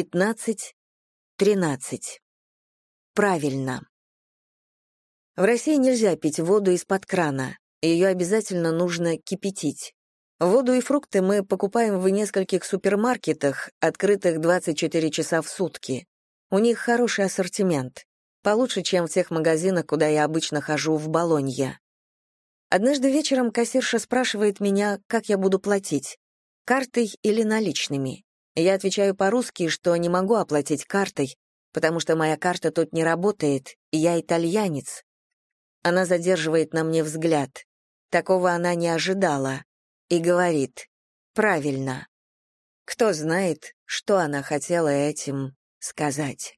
15, 13. Правильно. В России нельзя пить воду из-под крана. Ее обязательно нужно кипятить. Воду и фрукты мы покупаем в нескольких супермаркетах, открытых 24 часа в сутки. У них хороший ассортимент. Получше, чем в тех магазинах, куда я обычно хожу в Болонье. Однажды вечером кассирша спрашивает меня, как я буду платить, картой или наличными. Я отвечаю по-русски, что не могу оплатить картой, потому что моя карта тут не работает, и я итальянец. Она задерживает на мне взгляд. Такого она не ожидала. И говорит, правильно. Кто знает, что она хотела этим сказать.